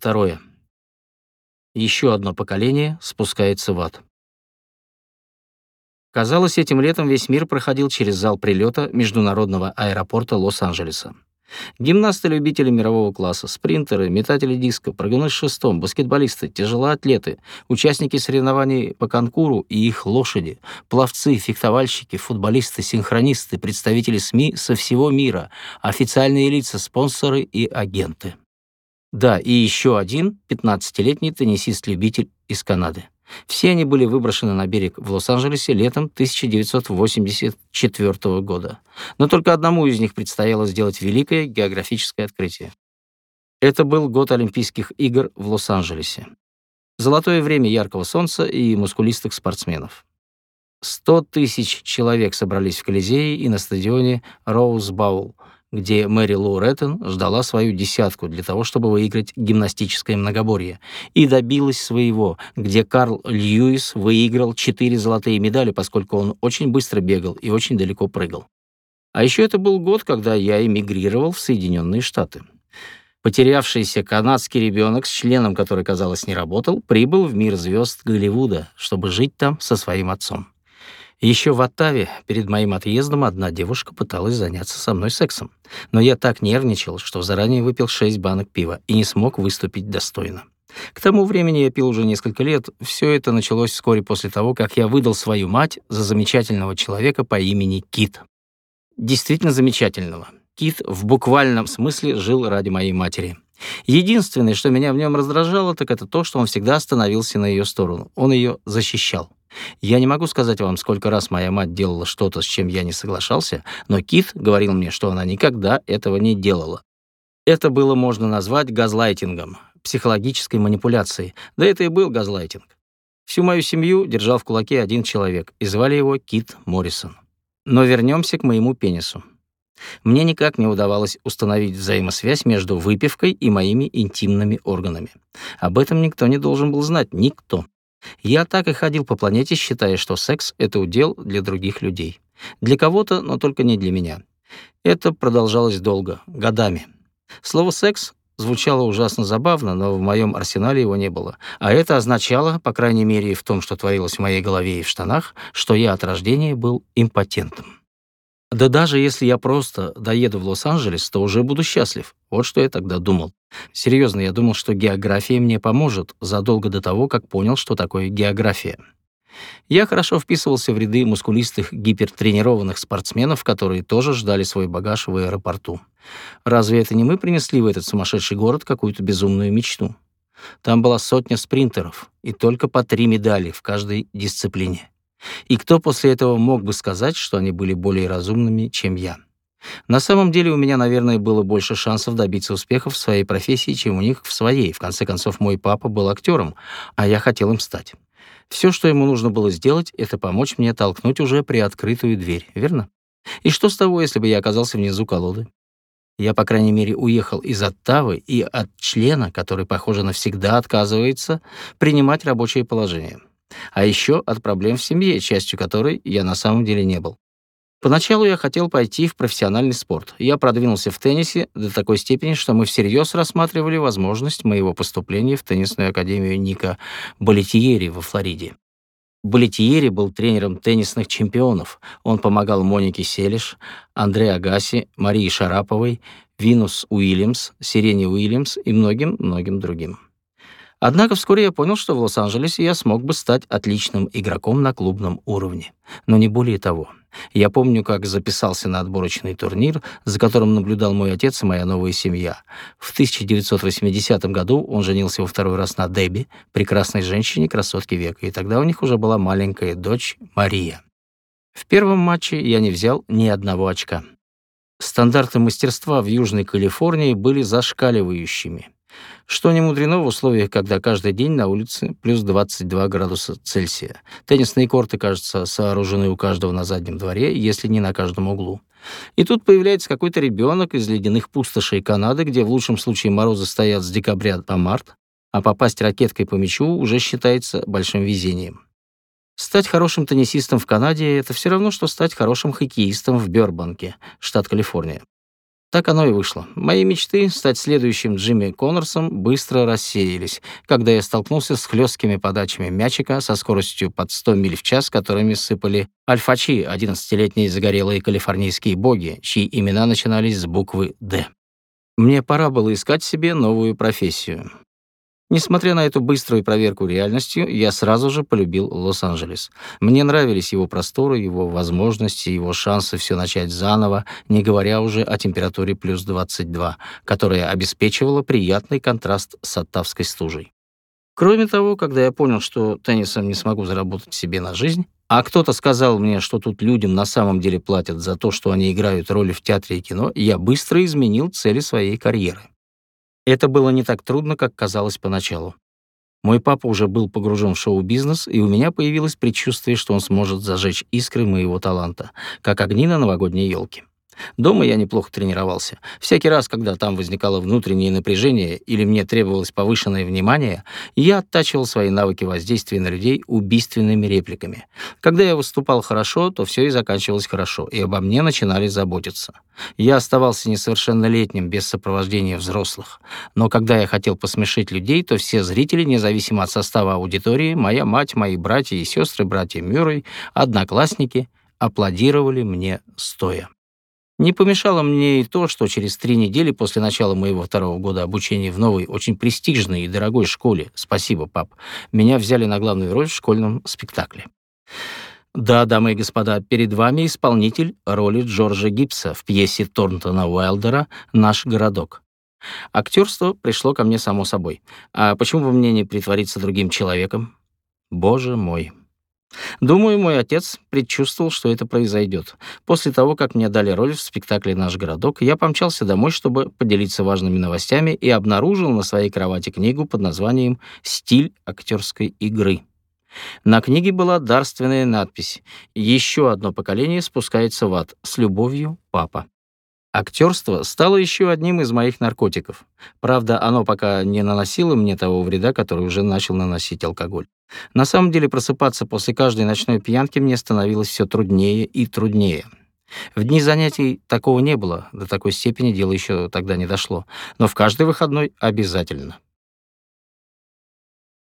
второе. Еще одно поколение спускается в ад. Казалось, этим летом весь мир проходил через зал прилета международного аэропорта Лос-Анджелеса. Гимнасты-любители мирового класса, спринтеры, метатели диска, прыгуны с шестом, баскетболисты, тяжелоатлеты, участники соревнований по конкуру и их лошади, пловцы, фехтовальщики, футболисты, синхронисты, представители СМИ со всего мира, официальные лица, спонсоры и агенты. Да, и еще один 15-летний теннисист-любитель из Канады. Все они были выброшены на берег в Лос-Анджелесе летом 1984 года. Но только одному из них предстояло сделать великое географическое открытие. Это был год Олимпийских игр в Лос-Анджелесе. Золотое время яркого солнца и мускулистых спортсменов. 100 тысяч человек собрались в Колизее и на стадионе Роуз Баул — где Мэри Лоу Рэттон ждала свою десятку для того, чтобы выиграть гимнастическое многоборье, и добилась своего, где Карл Льюис выиграл четыре золотые медали, поскольку он очень быстро бегал и очень далеко прыгал. А еще это был год, когда я эмигрировал в Соединенные Штаты. Потерявшийся канадский ребенок, с членом который, казалось, не работал, прибыл в мир звезд Голливуда, чтобы жить там со своим отцом. Еще в Оттаве перед моим отъездом одна девушка пыталась заняться со мной сексом. Но я так нервничал, что заранее выпил шесть банок пива и не смог выступить достойно. К тому времени я пил уже несколько лет. Все это началось вскоре после того, как я выдал свою мать за замечательного человека по имени Кит. Действительно замечательного. Кит в буквальном смысле жил ради моей матери. Единственное, что меня в нем раздражало, так это то, что он всегда становился на ее сторону. Он ее защищал. Я не могу сказать вам, сколько раз моя мать делала что-то, с чем я не соглашался, но Кит говорил мне, что она никогда этого не делала. Это было можно назвать газлайтингом, психологической манипуляцией. Да это и был газлайтинг. Всю мою семью держал в кулаке один человек, и звали его Кит Моррисон. Но вернемся к моему пенису. Мне никак не удавалось установить взаимосвязь между выпивкой и моими интимными органами. Об этом никто не должен был знать, никто. Я так и ходил по планете, считая, что секс — это удел для других людей. Для кого-то, но только не для меня. Это продолжалось долго, годами. Слово «секс» звучало ужасно забавно, но в моем арсенале его не было. А это означало, по крайней мере, в том, что творилось в моей голове и в штанах, что я от рождения был импотентом. Да даже если я просто доеду в Лос-Анджелес, то уже буду счастлив. Вот что я тогда думал. Серьезно, я думал, что география мне поможет задолго до того, как понял, что такое география. Я хорошо вписывался в ряды мускулистых гипертренированных спортсменов, которые тоже ждали свой багаж в аэропорту. Разве это не мы принесли в этот сумасшедший город какую-то безумную мечту? Там была сотня спринтеров и только по три медали в каждой дисциплине. И кто после этого мог бы сказать, что они были более разумными, чем я? На самом деле у меня, наверное, было больше шансов добиться успехов в своей профессии, чем у них в своей. В конце концов, мой папа был актером, а я хотел им стать. Все, что ему нужно было сделать, это помочь мне толкнуть уже приоткрытую дверь, верно? И что с того, если бы я оказался внизу колоды? Я, по крайней мере, уехал из Оттавы и от члена, который, похоже, навсегда отказывается принимать рабочее положение а еще от проблем в семье, частью которой я на самом деле не был. Поначалу я хотел пойти в профессиональный спорт. Я продвинулся в теннисе до такой степени, что мы всерьез рассматривали возможность моего поступления в теннисную академию Ника Болетьери во Флориде. Болетьери был тренером теннисных чемпионов. Он помогал Монике Селиш, Андре Агаси, Марии Шараповой, Винус Уильямс, Сирене Уильямс и многим-многим другим. Однако вскоре я понял, что в Лос-Анджелесе я смог бы стать отличным игроком на клубном уровне. Но не более того. Я помню, как записался на отборочный турнир, за которым наблюдал мой отец и моя новая семья. В 1980 году он женился во второй раз на Дебби, прекрасной женщине, красотке века, и тогда у них уже была маленькая дочь Мария. В первом матче я не взял ни одного очка. Стандарты мастерства в Южной Калифорнии были зашкаливающими. Что не мудрено в условиях, когда каждый день на улице плюс 22 градуса Цельсия. Теннисные корты, кажется, сооружены у каждого на заднем дворе, если не на каждом углу. И тут появляется какой-то ребенок из ледяных пустошей Канады, где в лучшем случае морозы стоят с декабря по март, а попасть ракеткой по мячу уже считается большим везением. Стать хорошим теннисистом в Канаде — это все равно, что стать хорошим хоккеистом в Бёрбанке, штат Калифорния. Так оно и вышло. Мои мечты стать следующим Джимми Коннорсом быстро рассеялись, когда я столкнулся с хлесткими подачами мячика со скоростью под 100 миль в час, которыми сыпали альфачи, 11-летние загорелые калифорнийские боги, чьи имена начинались с буквы «Д». Мне пора было искать себе новую профессию. Несмотря на эту быструю проверку реальностью, я сразу же полюбил Лос-Анджелес. Мне нравились его просторы, его возможности, его шансы все начать заново, не говоря уже о температуре плюс 22, которая обеспечивала приятный контраст с оттавской стужей. Кроме того, когда я понял, что теннисом не смогу заработать себе на жизнь, а кто-то сказал мне, что тут людям на самом деле платят за то, что они играют роли в театре и кино, я быстро изменил цели своей карьеры. Это было не так трудно, как казалось поначалу. Мой папа уже был погружен в шоу-бизнес, и у меня появилось предчувствие, что он сможет зажечь искры моего таланта, как огни на новогодней елке. Дома я неплохо тренировался. Всякий раз, когда там возникало внутреннее напряжение или мне требовалось повышенное внимание, я оттачивал свои навыки воздействия на людей убийственными репликами. Когда я выступал хорошо, то все и заканчивалось хорошо, и обо мне начинали заботиться. Я оставался несовершеннолетним без сопровождения взрослых. Но когда я хотел посмешить людей, то все зрители, независимо от состава аудитории, моя мать, мои братья и сестры, братья Мюррей, одноклассники, аплодировали мне стоя. Не помешало мне и то, что через три недели после начала моего второго года обучения в новой, очень престижной и дорогой школе, спасибо, пап, меня взяли на главную роль в школьном спектакле. Да, дамы и господа, перед вами исполнитель роли Джорджа Гибса в пьесе Торнтона Уайлдера «Наш городок». Актерство пришло ко мне само собой. А почему бы мне не притвориться другим человеком? Боже мой, Думаю, мой отец предчувствовал, что это произойдет. После того, как мне дали роль в спектакле «Наш городок», я помчался домой, чтобы поделиться важными новостями и обнаружил на своей кровати книгу под названием «Стиль актерской игры». На книге была дарственная надпись «Еще одно поколение спускается в ад. С любовью, папа». Актерство стало еще одним из моих наркотиков. Правда, оно пока не наносило мне того вреда, который уже начал наносить алкоголь. На самом деле просыпаться после каждой ночной пьянки мне становилось все труднее и труднее. В дни занятий такого не было, до такой степени дело еще тогда не дошло, но в каждый выходной обязательно.